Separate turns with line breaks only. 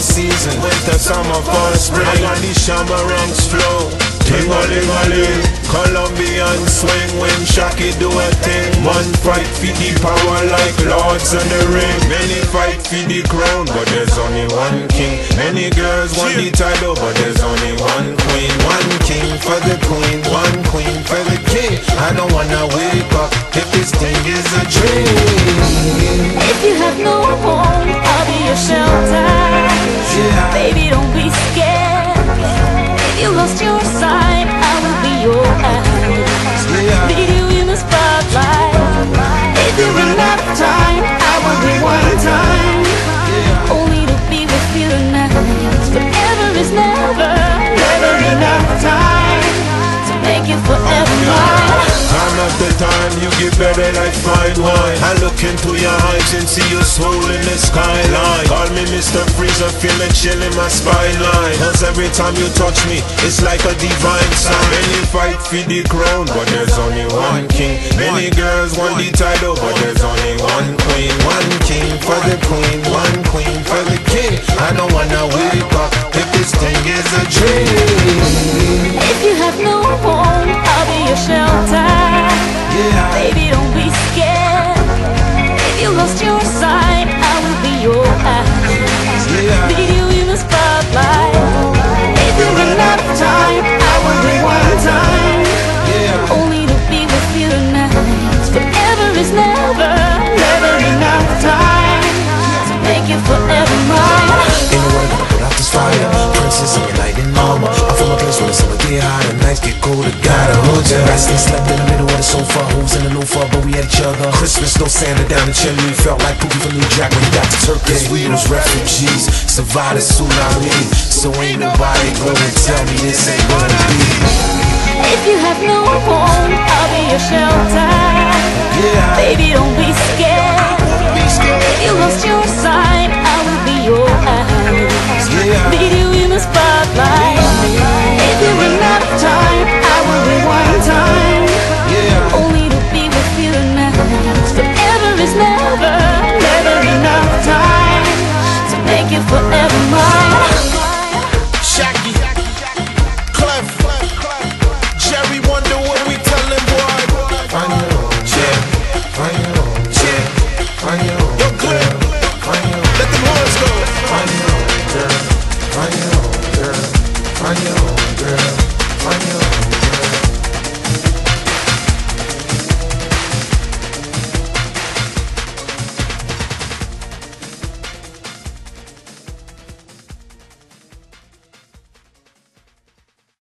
season. Winter, summer, fall, spring. I got these shamarungs flow. Ting-a-ling-a-ling Colombian swing when Shaki do a thing. One fight for the power like lords on the ring. Many fight for the crown but there's only one king. Many girls want the title but there's only one queen. One king for the queen, one queen for the king. I don't wanna wake up if this thing is a dream.
If you have no home, your shelter
Yeah.
Baby, time, you
get better like fine wine. I look into your eyes and see your soul in the skyline. Call me Mr. Freezer, feel a chill in my spine. Cause every time you touch me, it's like a divine sign. Many fight for the crown, but there's only one king. Many girls want the title, but there's only one queen. One king for the queen, one queen for the king. I don't wanna wake up if this thing is a dream.
Baby, don't be scared. If you lost your sight, I will be your eyes. You the spotlight. If time, I will be one time. Only to be with you tonight. Forever is never, never enough time to make you forever mine.
Way a place the summer nights get colder Gotta hold Restless slept in the the sofa Who's in the loofah, but we had each other. Christmas, no Santa down the chimney Felt like Pookie from New Jack when he got to Turkey. Cause we was refugees. Survived a tsunami. So ain't nobody gonna tell me this ain't gonna be.
If you have no home,